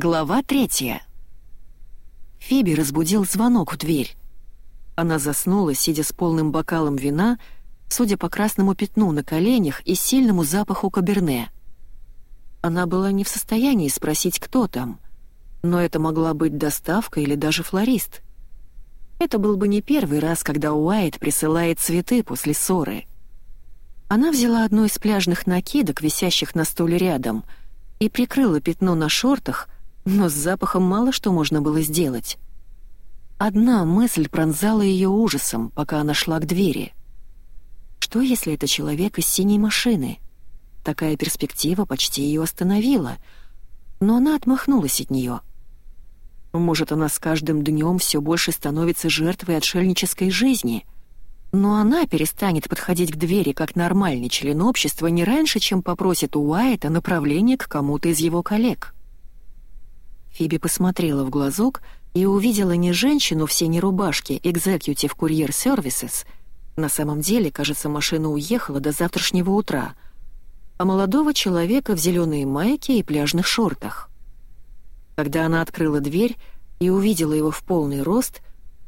Глава третья. Фиби разбудил звонок в дверь. Она заснула, сидя с полным бокалом вина, судя по красному пятну на коленях и сильному запаху каберне. Она была не в состоянии спросить, кто там, но это могла быть доставка или даже флорист. Это был бы не первый раз, когда Уайт присылает цветы после ссоры. Она взяла одну из пляжных накидок, висящих на стуле рядом, и прикрыла пятно на шортах — но с запахом мало что можно было сделать. Одна мысль пронзала ее ужасом, пока она шла к двери. Что, если это человек из синей машины? Такая перспектива почти ее остановила, но она отмахнулась от нее. Может, она с каждым днем все больше становится жертвой отшельнической жизни, но она перестанет подходить к двери как нормальный член общества не раньше, чем попросит у Уайта направление к кому-то из его коллег. Фиби посмотрела в глазок и увидела не женщину в синей рубашке Executive Courier Services, на самом деле, кажется, машина уехала до завтрашнего утра, а молодого человека в зеленой майке и пляжных шортах. Когда она открыла дверь и увидела его в полный рост,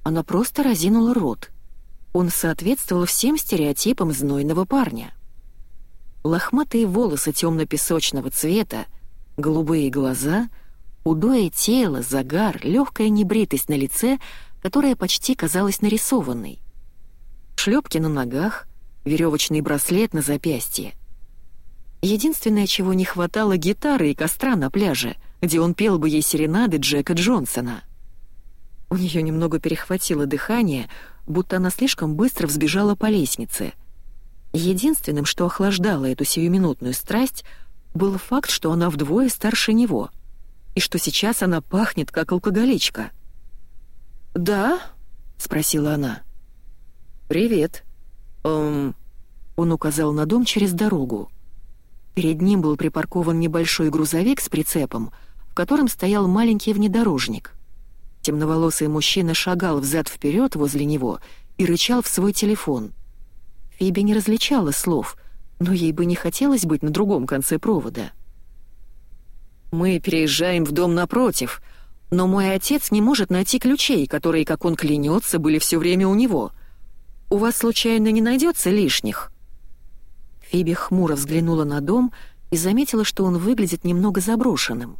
она просто разинула рот. Он соответствовал всем стереотипам знойного парня. Лохматые волосы темно-песочного цвета, голубые глаза — Худое тело, загар, легкая небритость на лице, которая почти казалась нарисованной. Шлепки на ногах, веревочный браслет на запястье. Единственное, чего не хватало, гитары и костра на пляже, где он пел бы ей серенады Джека Джонсона. У нее немного перехватило дыхание, будто она слишком быстро взбежала по лестнице. Единственным, что охлаждало эту сиюминутную страсть, был факт, что она вдвое старше него — и что сейчас она пахнет, как алкоголичка. «Да?» — спросила она. «Привет». «Эм...» Он указал на дом через дорогу. Перед ним был припаркован небольшой грузовик с прицепом, в котором стоял маленький внедорожник. Темноволосый мужчина шагал взад-вперед возле него и рычал в свой телефон. Фиби не различала слов, но ей бы не хотелось быть на другом конце провода. Мы переезжаем в дом напротив, но мой отец не может найти ключей, которые, как он клянется, были все время у него. У вас случайно не найдется лишних?» Фиби хмуро взглянула на дом и заметила, что он выглядит немного заброшенным.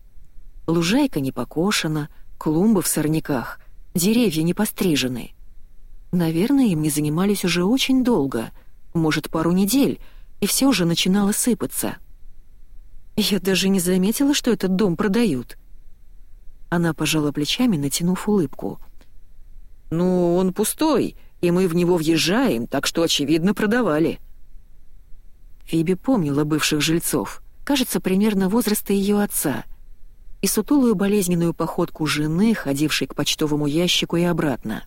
Лужайка не покошена, клумбы в сорняках, деревья не пострижены. Наверное, им не занимались уже очень долго, может, пару недель, и все уже начинало сыпаться. Я даже не заметила, что этот дом продают». Она пожала плечами, натянув улыбку. «Ну, он пустой, и мы в него въезжаем, так что, очевидно, продавали». Фиби помнила бывших жильцов, кажется, примерно возраста ее отца, и сутулую болезненную походку жены, ходившей к почтовому ящику и обратно.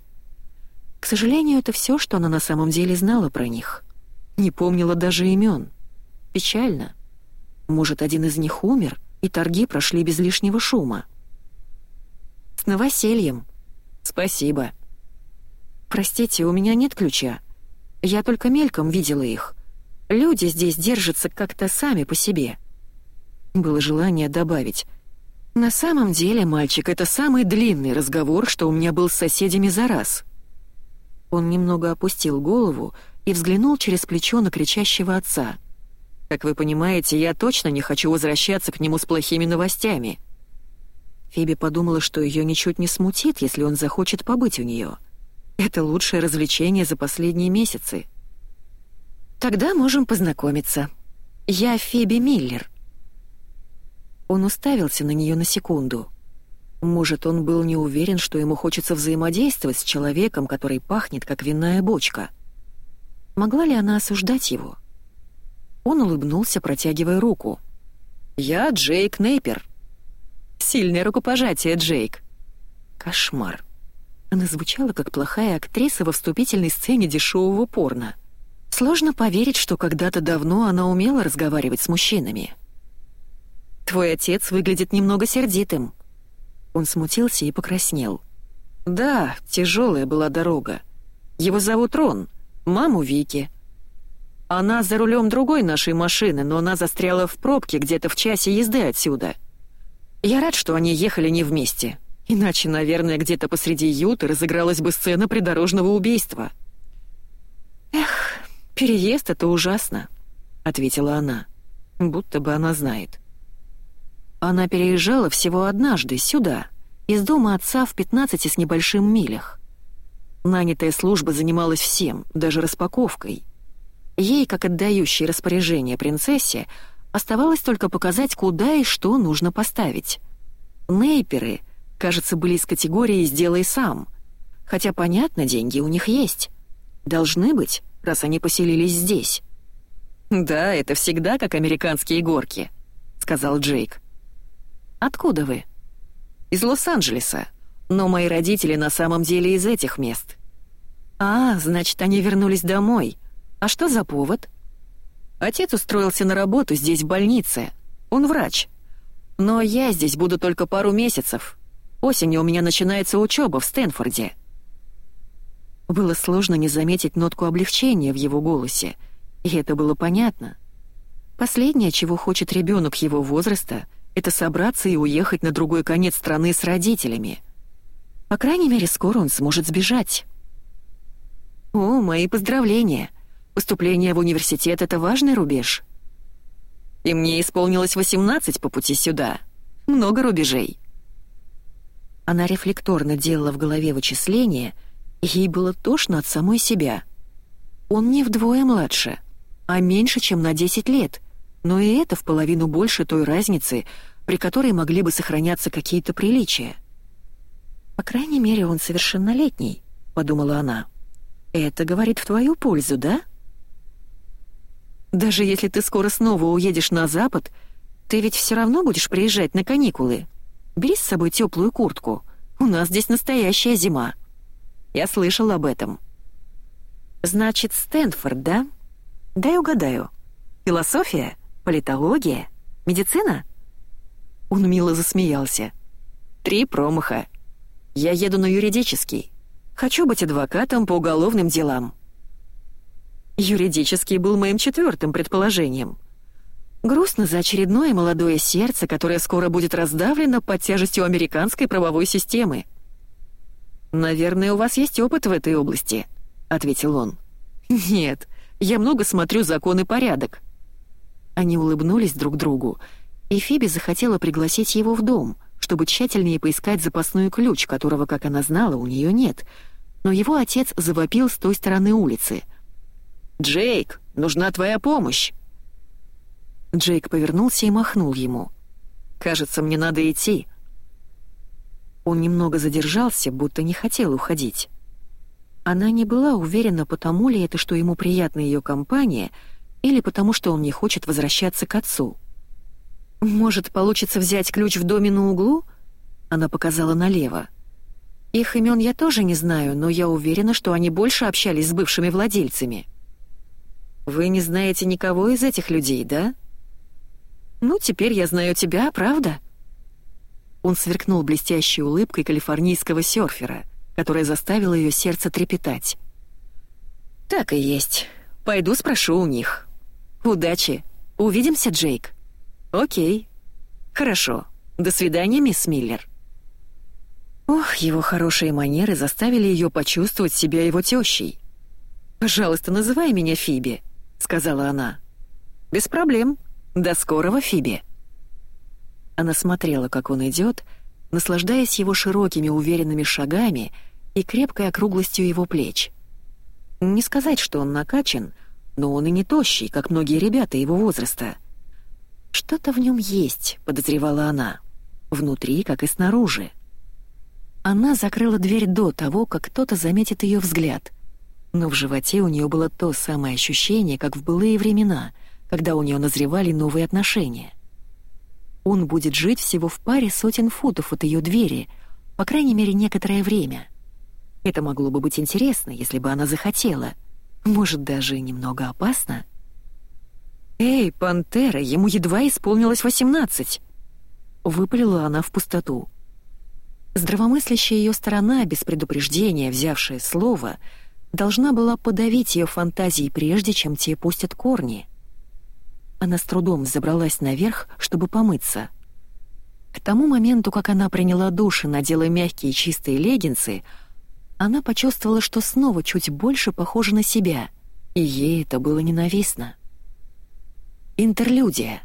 К сожалению, это все, что она на самом деле знала про них. Не помнила даже имен. Печально. Может, один из них умер, и торги прошли без лишнего шума. «С новосельем!» «Спасибо!» «Простите, у меня нет ключа. Я только мельком видела их. Люди здесь держатся как-то сами по себе». Было желание добавить. «На самом деле, мальчик, это самый длинный разговор, что у меня был с соседями за раз». Он немного опустил голову и взглянул через плечо на кричащего отца. Как вы понимаете, я точно не хочу возвращаться к нему с плохими новостями». Фиби подумала, что ее ничуть не смутит, если он захочет побыть у нее. Это лучшее развлечение за последние месяцы. «Тогда можем познакомиться. Я Фиби Миллер». Он уставился на нее на секунду. Может, он был не уверен, что ему хочется взаимодействовать с человеком, который пахнет, как винная бочка. Могла ли она осуждать его? Он улыбнулся, протягивая руку. «Я Джейк Нейпер». «Сильное рукопожатие, Джейк». Кошмар. Она звучала как плохая актриса во вступительной сцене дешевого порно. Сложно поверить, что когда-то давно она умела разговаривать с мужчинами. «Твой отец выглядит немного сердитым». Он смутился и покраснел. «Да, тяжелая была дорога. Его зовут Рон, маму Вики. Она за рулем другой нашей машины, но она застряла в пробке где-то в часе езды отсюда. Я рад, что они ехали не вместе. Иначе, наверное, где-то посреди Юты разыгралась бы сцена придорожного убийства. «Эх, переезд — это ужасно», — ответила она, будто бы она знает. Она переезжала всего однажды, сюда, из дома отца в 15 с небольшим милях. Нанятая служба занималась всем, даже распаковкой. Ей, как отдающей распоряжение принцессе, оставалось только показать, куда и что нужно поставить. Нейперы — кажется, были из категории «сделай сам». Хотя, понятно, деньги у них есть. Должны быть, раз они поселились здесь. «Да, это всегда как американские горки», — сказал Джейк. «Откуда вы?» «Из Лос-Анджелеса. Но мои родители на самом деле из этих мест». «А, значит, они вернулись домой. А что за повод?» «Отец устроился на работу здесь, в больнице. Он врач. Но я здесь буду только пару месяцев. Осенью у меня начинается учеба в Стэнфорде». Было сложно не заметить нотку облегчения в его голосе, и это было понятно. Последнее, чего хочет ребенок его возраста, это собраться и уехать на другой конец страны с родителями. По крайней мере, скоро он сможет сбежать. «О, мои поздравления! Поступление в университет — это важный рубеж. И мне исполнилось 18 по пути сюда. Много рубежей». Она рефлекторно делала в голове вычисления, и ей было тошно от самой себя. Он не вдвое младше, а меньше, чем на 10 лет, но и это в половину больше той разницы, при которой могли бы сохраняться какие-то приличия. «По крайней мере, он совершеннолетний», — подумала она. «Это говорит в твою пользу, да?» «Даже если ты скоро снова уедешь на Запад, ты ведь все равно будешь приезжать на каникулы», Бери с собой теплую куртку. У нас здесь настоящая зима. Я слышал об этом. Значит, Стэнфорд, да? Дай угадаю. Философия? Политология? Медицина? Он мило засмеялся. Три промаха. Я еду на юридический. Хочу быть адвокатом по уголовным делам. Юридический был моим четвертым предположением. Грустно за очередное молодое сердце, которое скоро будет раздавлено под тяжестью американской правовой системы. «Наверное, у вас есть опыт в этой области», — ответил он. «Нет, я много смотрю «Закон и порядок». Они улыбнулись друг другу, и Фиби захотела пригласить его в дом, чтобы тщательнее поискать запасной ключ, которого, как она знала, у нее нет. Но его отец завопил с той стороны улицы. «Джейк, нужна твоя помощь!» Джейк повернулся и махнул ему. «Кажется, мне надо идти». Он немного задержался, будто не хотел уходить. Она не была уверена, потому ли это, что ему приятна ее компания, или потому что он не хочет возвращаться к отцу. «Может, получится взять ключ в доме на углу?» Она показала налево. «Их имен я тоже не знаю, но я уверена, что они больше общались с бывшими владельцами». «Вы не знаете никого из этих людей, да?» «Ну, теперь я знаю тебя, правда?» Он сверкнул блестящей улыбкой калифорнийского серфера, которая заставила ее сердце трепетать. «Так и есть. Пойду спрошу у них. Удачи. Увидимся, Джейк?» «Окей. Хорошо. До свидания, мисс Миллер». Ох, его хорошие манеры заставили ее почувствовать себя его тещей. «Пожалуйста, называй меня Фиби», — сказала она. «Без проблем», «До скорого, Фиби!» Она смотрела, как он идет, наслаждаясь его широкими уверенными шагами и крепкой округлостью его плеч. Не сказать, что он накачан, но он и не тощий, как многие ребята его возраста. «Что-то в нем есть», — подозревала она, — «внутри, как и снаружи». Она закрыла дверь до того, как кто-то заметит ее взгляд, но в животе у нее было то самое ощущение, как в былые времена — когда у нее назревали новые отношения. Он будет жить всего в паре сотен футов от ее двери, по крайней мере, некоторое время. Это могло бы быть интересно, если бы она захотела. Может, даже немного опасно. «Эй, пантера, ему едва исполнилось восемнадцать!» Выпалила она в пустоту. Здравомыслящая ее сторона, без предупреждения взявшая слово, должна была подавить ее фантазии прежде, чем те пустят корни — она с трудом забралась наверх, чтобы помыться. К тому моменту, как она приняла душ и надела мягкие чистые леггинсы, она почувствовала, что снова чуть больше похожа на себя, и ей это было ненавистно. Интерлюдия.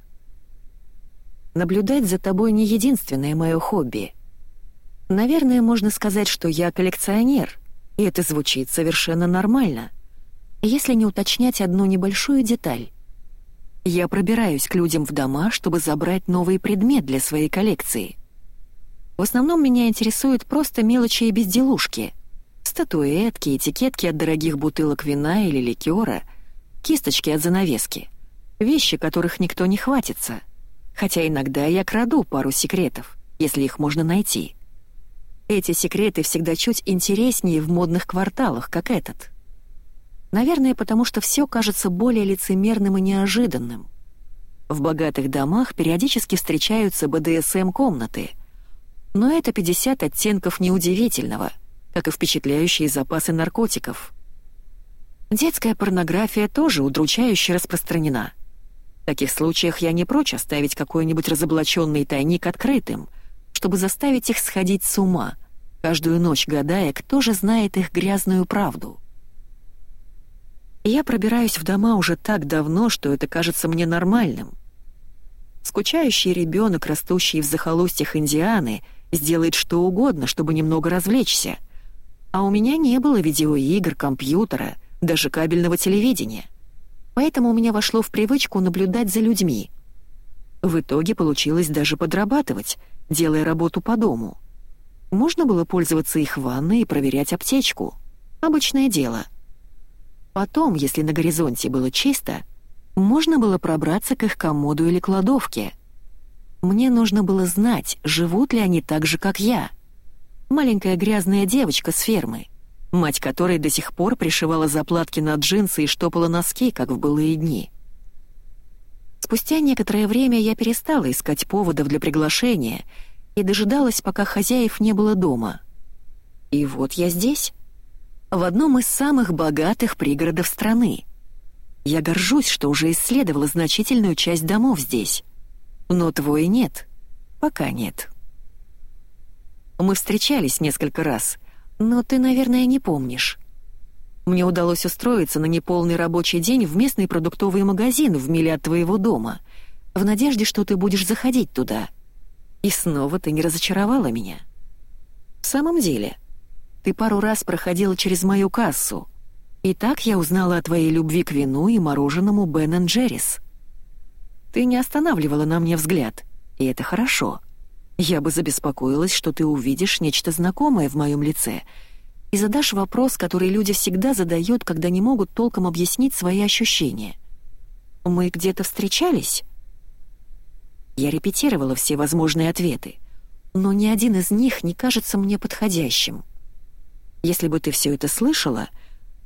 Наблюдать за тобой не единственное мое хобби. Наверное, можно сказать, что я коллекционер, и это звучит совершенно нормально, если не уточнять одну небольшую деталь. Я пробираюсь к людям в дома, чтобы забрать новый предмет для своей коллекции. В основном меня интересуют просто мелочи и безделушки. Статуэтки, этикетки от дорогих бутылок вина или ликера, кисточки от занавески. Вещи, которых никто не хватится. Хотя иногда я краду пару секретов, если их можно найти. Эти секреты всегда чуть интереснее в модных кварталах, как этот. Наверное, потому что все кажется более лицемерным и неожиданным. В богатых домах периодически встречаются БДСМ-комнаты. Но это 50 оттенков неудивительного, как и впечатляющие запасы наркотиков. Детская порнография тоже удручающе распространена. В таких случаях я не прочь оставить какой-нибудь разоблаченный тайник открытым, чтобы заставить их сходить с ума, каждую ночь гадая, кто же знает их грязную правду. Я пробираюсь в дома уже так давно, что это кажется мне нормальным. Скучающий ребенок, растущий в захолустьях Индианы, сделает что угодно, чтобы немного развлечься. А у меня не было видеоигр, компьютера, даже кабельного телевидения. Поэтому у меня вошло в привычку наблюдать за людьми. В итоге получилось даже подрабатывать, делая работу по дому. Можно было пользоваться их ванной и проверять аптечку. Обычное дело — Потом, если на горизонте было чисто, можно было пробраться к их комоду или кладовке. Мне нужно было знать, живут ли они так же, как я. Маленькая грязная девочка с фермы, мать которой до сих пор пришивала заплатки на джинсы и штопала носки, как в былые дни. Спустя некоторое время я перестала искать поводов для приглашения и дожидалась, пока хозяев не было дома. И вот я здесь в одном из самых богатых пригородов страны. Я горжусь, что уже исследовала значительную часть домов здесь. Но твой нет. Пока нет. Мы встречались несколько раз, но ты, наверное, не помнишь. Мне удалось устроиться на неполный рабочий день в местный продуктовый магазин в миле от твоего дома, в надежде, что ты будешь заходить туда. И снова ты не разочаровала меня. В самом деле, ты пару раз проходила через мою кассу. И так я узнала о твоей любви к вину и мороженому Бен Джеррис. Ты не останавливала на мне взгляд, и это хорошо. Я бы забеспокоилась, что ты увидишь нечто знакомое в моем лице и задашь вопрос, который люди всегда задают, когда не могут толком объяснить свои ощущения. Мы где-то встречались? Я репетировала все возможные ответы, но ни один из них не кажется мне подходящим. Если бы ты все это слышала,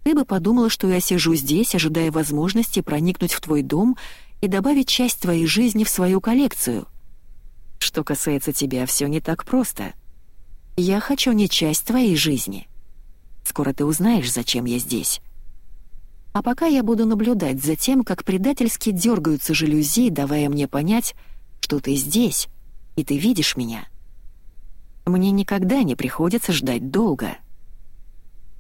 ты бы подумала, что я сижу здесь, ожидая возможности проникнуть в твой дом и добавить часть твоей жизни в свою коллекцию. Что касается тебя, все не так просто. Я хочу не часть твоей жизни. Скоро ты узнаешь, зачем я здесь. А пока я буду наблюдать за тем, как предательски дергаются жалюзи, давая мне понять, что ты здесь, и ты видишь меня. Мне никогда не приходится ждать долго».